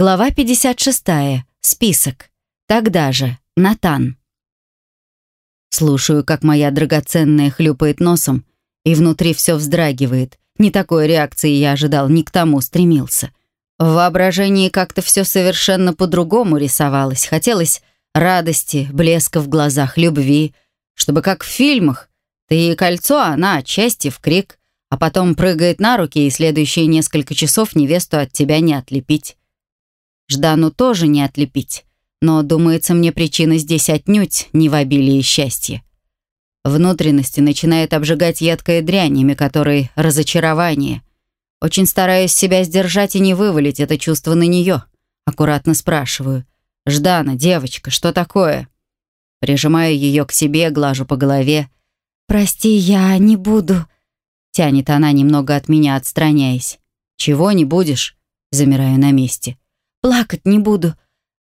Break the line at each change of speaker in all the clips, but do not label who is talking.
Глава 56. Список. Тогда же. Натан. Слушаю, как моя драгоценная хлюпает носом, и внутри все вздрагивает. Не такой реакции я ожидал, не к тому стремился. В воображении как-то все совершенно по-другому рисовалось. Хотелось радости, блеска в глазах, любви, чтобы как в фильмах. Ты и кольцо, а она отчасти в крик, а потом прыгает на руки, и следующие несколько часов невесту от тебя не отлепить. Ждану тоже не отлепить, но, думается мне, причина здесь отнюдь не в обилии счастья. Внутренности начинает обжигать едкая дрянь, которой разочарование. Очень стараюсь себя сдержать и не вывалить это чувство на нее. Аккуратно спрашиваю. «Ждана, девочка, что такое?» Прижимаю ее к себе, глажу по голове.
«Прости, я не буду...»
Тянет она немного от меня, отстраняясь. «Чего не будешь?» Замираю на месте.
Плакать не буду.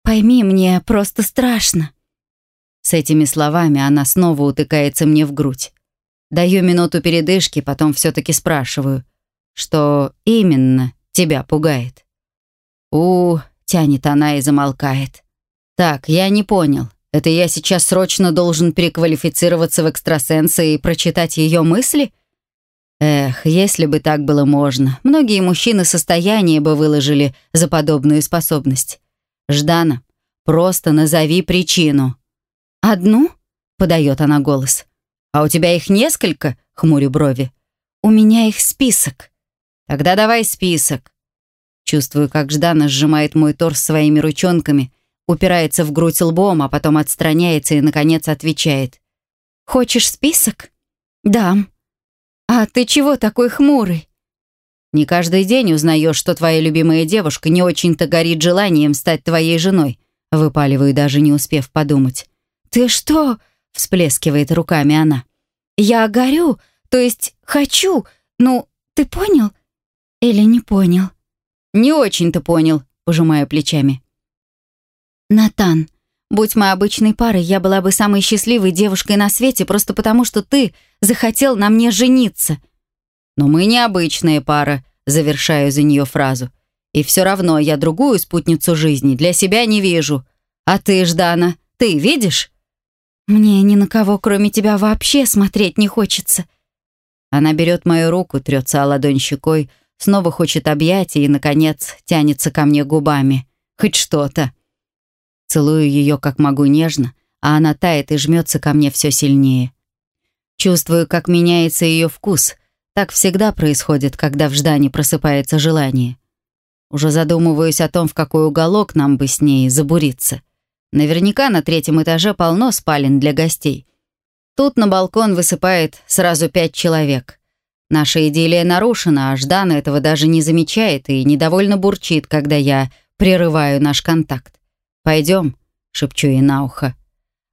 Пойми, мне просто страшно».
С этими словами она снова утыкается мне в грудь. Даю минуту передышки, потом все-таки спрашиваю, что именно тебя пугает. у тянет она и замолкает. «Так, я не понял. Это я сейчас срочно должен переквалифицироваться в экстрасенса и прочитать ее мысли?» Эх, если бы так было можно, многие мужчины состояние бы выложили за подобную способность. Ждана, просто назови причину.
«Одну?» — подает она голос.
«А у тебя их несколько?» — хмурю брови.
«У меня их список».
«Тогда давай список». Чувствую, как Ждана сжимает мой торс своими ручонками, упирается в грудь лбом, а потом отстраняется и, наконец, отвечает.
«Хочешь список?»
«Да».
«А ты чего такой хмурый?»
«Не каждый день узнаешь, что твоя любимая девушка не очень-то горит желанием стать твоей женой», выпаливаю, даже не успев подумать.
«Ты что?» — всплескивает руками она. «Я горю, то есть хочу. Ну, ты понял или не понял?»
«Не очень-то понял», — пожимаю плечами.
«Натан, Будь мы обычной парой, я была бы самой счастливой девушкой на свете, просто потому что ты захотел на мне жениться.
Но мы не обычная пара, завершаю за нее фразу. И все равно я другую спутницу жизни для себя не вижу. А ты, Ждана, ты видишь?
Мне ни на кого, кроме тебя, вообще смотреть не хочется.
Она берет мою руку, трется о ладонь щекой, снова хочет объятия и, наконец, тянется ко мне губами. Хоть что-то. Целую ее как могу нежно, а она тает и жмется ко мне все сильнее. Чувствую, как меняется ее вкус. Так всегда происходит, когда в ждании просыпается желание. Уже задумываюсь о том, в какой уголок нам бы с ней забуриться. Наверняка на третьем этаже полно спален для гостей. Тут на балкон высыпает сразу пять человек. Наша идиллия нарушена, а Ждана этого даже не замечает и недовольно бурчит, когда я прерываю наш контакт. «Пойдем», — шепчу ей на ухо.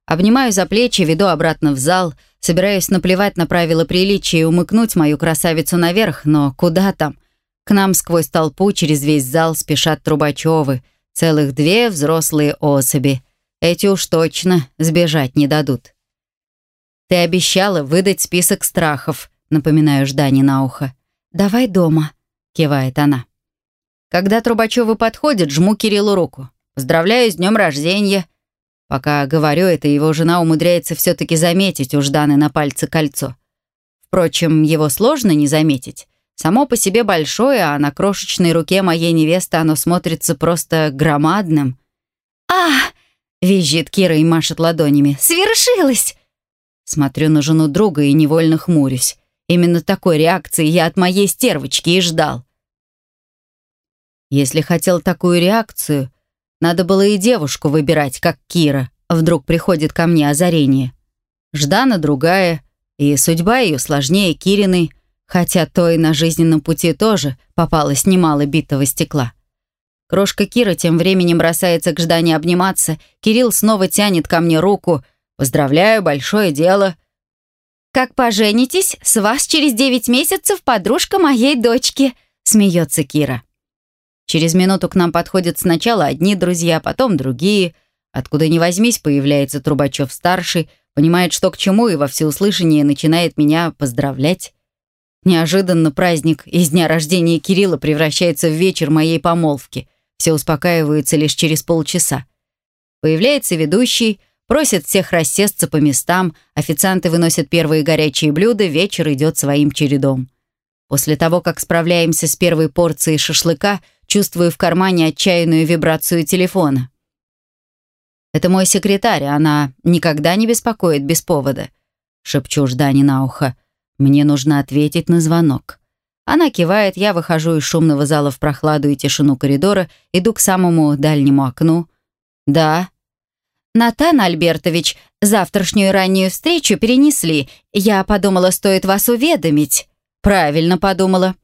Обнимаю за плечи, веду обратно в зал, собираюсь наплевать на правила приличия и умыкнуть мою красавицу наверх, но куда там? К нам сквозь толпу через весь зал спешат Трубачевы, целых две взрослые особи. Эти уж точно сбежать не дадут. «Ты обещала выдать список страхов», — напоминаю Ждане на ухо.
«Давай дома», — кивает она.
Когда Трубачевы подходят, жму Кириллу руку. Поздравляю с днем рождения!» Пока говорю это, его жена умудряется все-таки заметить у Жданы на пальце кольцо. Впрочем, его сложно не заметить. Само по себе большое, а на крошечной руке моей невесты оно смотрится просто громадным.
«А!» — визжит Кира и машет ладонями. «Свершилось!»
Смотрю на жену друга и невольно хмурюсь. Именно такой реакции я от моей стервочки и ждал. Если хотел такую реакцию, надо было и девушку выбирать, как Кира. Вдруг приходит ко мне озарение. Ждана другая, и судьба ее сложнее Кириной, хотя той на жизненном пути тоже попалось немало битого стекла. Крошка Кира тем временем бросается к Ждане обниматься. Кирилл снова тянет ко мне руку. «Поздравляю, большое дело».
«Как поженитесь, с вас через девять месяцев подружка моей дочки», — смеется Кира.
Через минуту к нам подходят сначала одни друзья, потом другие. Откуда ни возьмись, появляется Трубачев-старший, понимает, что к чему, и во всеуслышание начинает меня поздравлять. Неожиданно праздник из дня рождения Кирилла превращается в вечер моей помолвки. Все успокаиваются лишь через полчаса. Появляется ведущий, просит всех рассесться по местам, официанты выносят первые горячие блюда, вечер идет своим чередом. После того, как справляемся с первой порцией шашлыка, чувствую в кармане отчаянную вибрацию телефона. «Это мой секретарь, она никогда не беспокоит без повода», — шепчу Ждане на ухо. «Мне нужно ответить на звонок». Она кивает, я выхожу из шумного зала в прохладу и тишину коридора, иду к самому дальнему окну. «Да».
«Натан Альбертович, завтрашнюю раннюю встречу перенесли. Я подумала, стоит вас уведомить».
«Правильно подумала».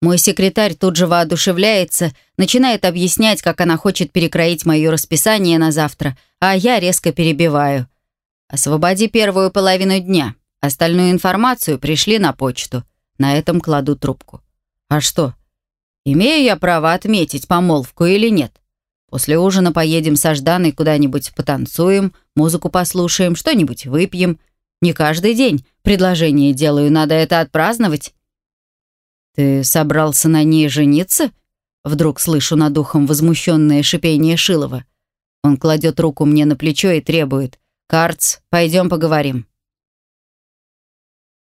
Мой секретарь тут же воодушевляется, начинает объяснять, как она хочет перекроить мое расписание на завтра, а я резко перебиваю. «Освободи первую половину дня. Остальную информацию пришли на почту». На этом кладу трубку. «А что? Имею я право отметить помолвку или нет? После ужина поедем со Жданой куда-нибудь потанцуем, музыку послушаем, что-нибудь выпьем. Не каждый день предложение делаю, надо это отпраздновать». «Ты собрался на ней жениться?» Вдруг слышу над ухом возмущенное шипение Шилова. Он кладет руку мне на плечо и требует. «Карц, пойдем поговорим».